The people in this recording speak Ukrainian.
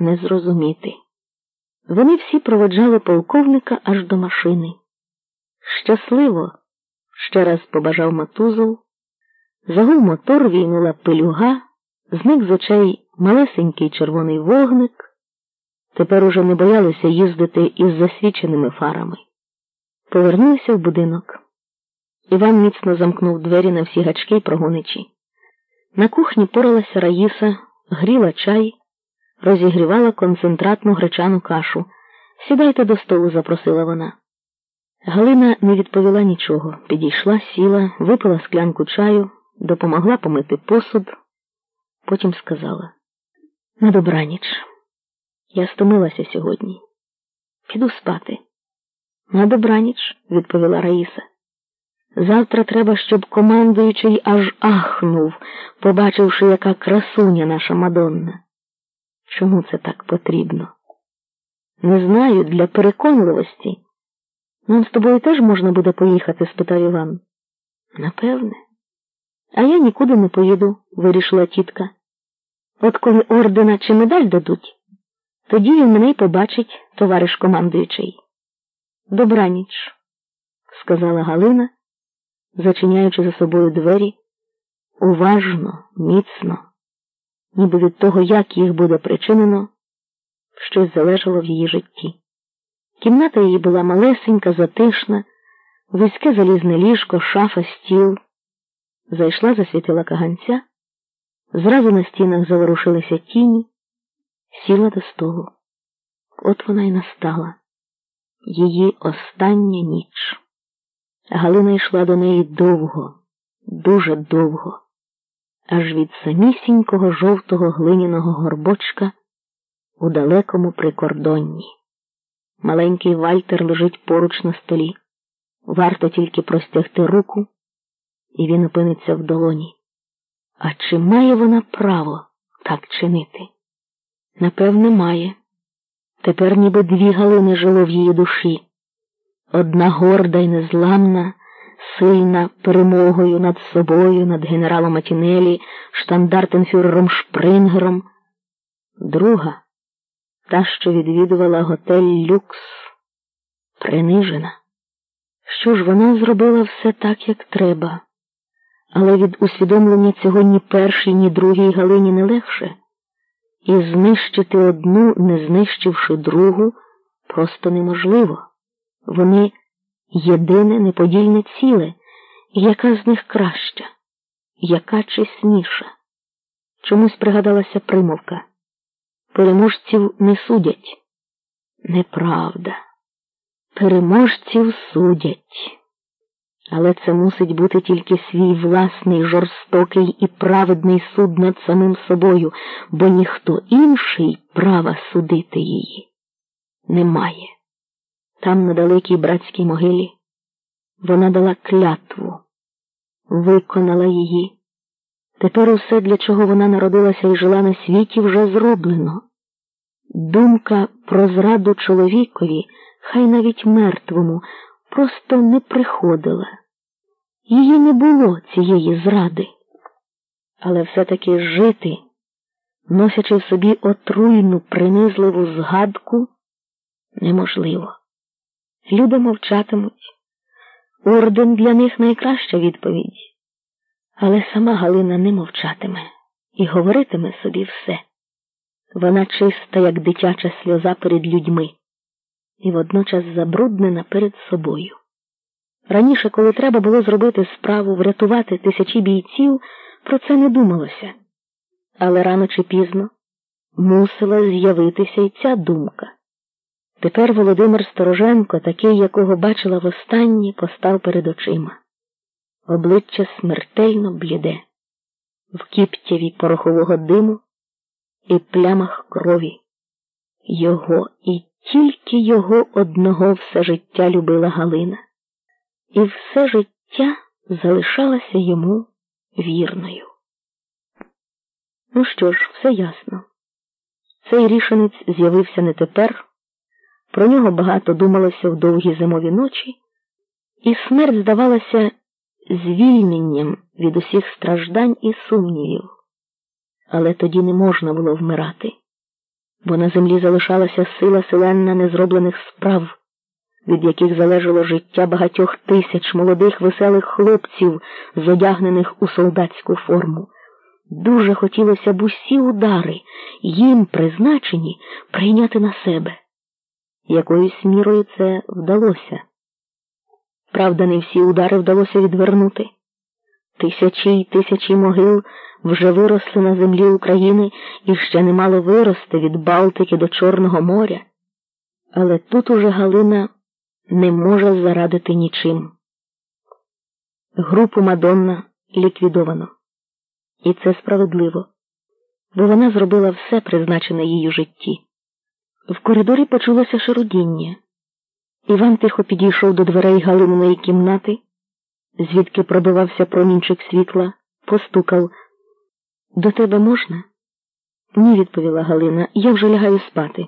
не зрозуміти. Вони всі проводжали полковника аж до машини. Щасливо, ще раз побажав Матузов. Загув мотор війнула пилюга, зник з очей малесенький червоний вогник. Тепер уже не боялися їздити із засвіченими фарами. Повернулися в будинок. Іван міцно замкнув двері на всі гачки й прогоничі. На кухні поралася Раїса, гріла чай, розігрівала концентратну гречану кашу. Сідайте до столу, запросила вона. Галина не відповіла нічого, підійшла, сіла, випила склянку чаю, допомогла помити посуд, потім сказала на добраніч. Я стомилася сьогодні. Піду спати. На добраніч, відповіла Раїса. Завтра треба, щоб командуючий аж ахнув, побачивши, яка красуня наша Мадонна. Чому це так потрібно? Не знаю, для переконливості. Нам з тобою теж можна буде поїхати? спитав Іван. Напевне. А я нікуди не поїду, вирішила тітка. От коли ордена чи медаль дадуть, тоді він мене й побачить, товариш командуючий. Добраніч, сказала Галина, зачиняючи за собою двері, уважно, міцно, ніби від того, як їх буде причинено, щось залежало в її житті. Кімната її була малесенька, затишна, вузьке залізне ліжко, шафа, стіл. Зайшла, засвітила каганця, зразу на стінах заворушилися тіні, сіла до столу. От вона й настала її остання ніч. Галина йшла до неї довго, дуже довго, аж від самісінького жовтого глиняного горбочка у далекому прикордонні. Маленький Вальтер лежить поруч на столі. Варто тільки простягти руку, і він опиниться в долоні. А чи має вона право так чинити? Напевне, має. Тепер ніби дві галини жило в її душі. Одна горда й незламна, сильна перемогою над собою, над генералом Атінелі, штандартенфюрером Шпрингером, друга та, що відвідувала готель Люкс, принижена. Що ж вона зробила все так, як треба, але від усвідомлення цього ні першій, ні другій Галині не легше, і знищити одну, не знищивши другу, просто неможливо. Вони єдине неподільне ціле, яка з них краща, яка чесніша. Чомусь пригадалася примовка. Переможців не судять. Неправда. Переможців судять. Але це мусить бути тільки свій власний жорстокий і праведний суд над самим собою, бо ніхто інший права судити її немає. Там, на далекій братській могилі, вона дала клятву, виконала її. Тепер усе, для чого вона народилася і жила на світі, вже зроблено. Думка про зраду чоловікові, хай навіть мертвому, просто не приходила. Її не було цієї зради. Але все-таки жити, носячи в собі отруйну, принизливу згадку, неможливо. Люди мовчатимуть. Орден для них найкраща відповідь. Але сама Галина не мовчатиме і говоритиме собі все. Вона чиста, як дитяча сльоза перед людьми, і водночас забруднена перед собою. Раніше, коли треба було зробити справу, врятувати тисячі бійців, про це не думалося. Але рано чи пізно мусила з'явитися й ця думка. Тепер Володимир Стороженко, такий, якого бачила востаннє, постав перед очима. Обличчя смертельно бліде, в кіптяві порохового диму і плямах крові. Його і тільки його одного все життя любила Галина, і все життя залишалася йому вірною. Ну що ж, все ясно. Цей рішенець з'явився не тепер. Про нього багато думалося в довгі зимові ночі, і смерть здавалася звільненням від усіх страждань і сумнівів. Але тоді не можна було вмирати. бо на землі залишалася сила селенна незроблених справ, від яких залежало життя багатьох тисяч молодих веселих хлопців, зодягнених у солдатську форму. Дуже хотілося б усі удари, їм призначені, прийняти на себе. Якоюсь мірою це вдалося. Правда, не всі удари вдалося відвернути. Тисячі й тисячі могил вже виросли на землі України і ще немало вирости від Балтики до Чорного моря. Але тут уже Галина не може зарадити нічим. Групу Мадонна ліквідовано. І це справедливо, бо вона зробила все призначене у житті. В коридорі почулося шарудіння. Іван тихо підійшов до дверей Галининої кімнати, звідки пробивався промінчик світла, постукав. До тебе можна? Ні, відповіла Галина, я вже лягаю спати.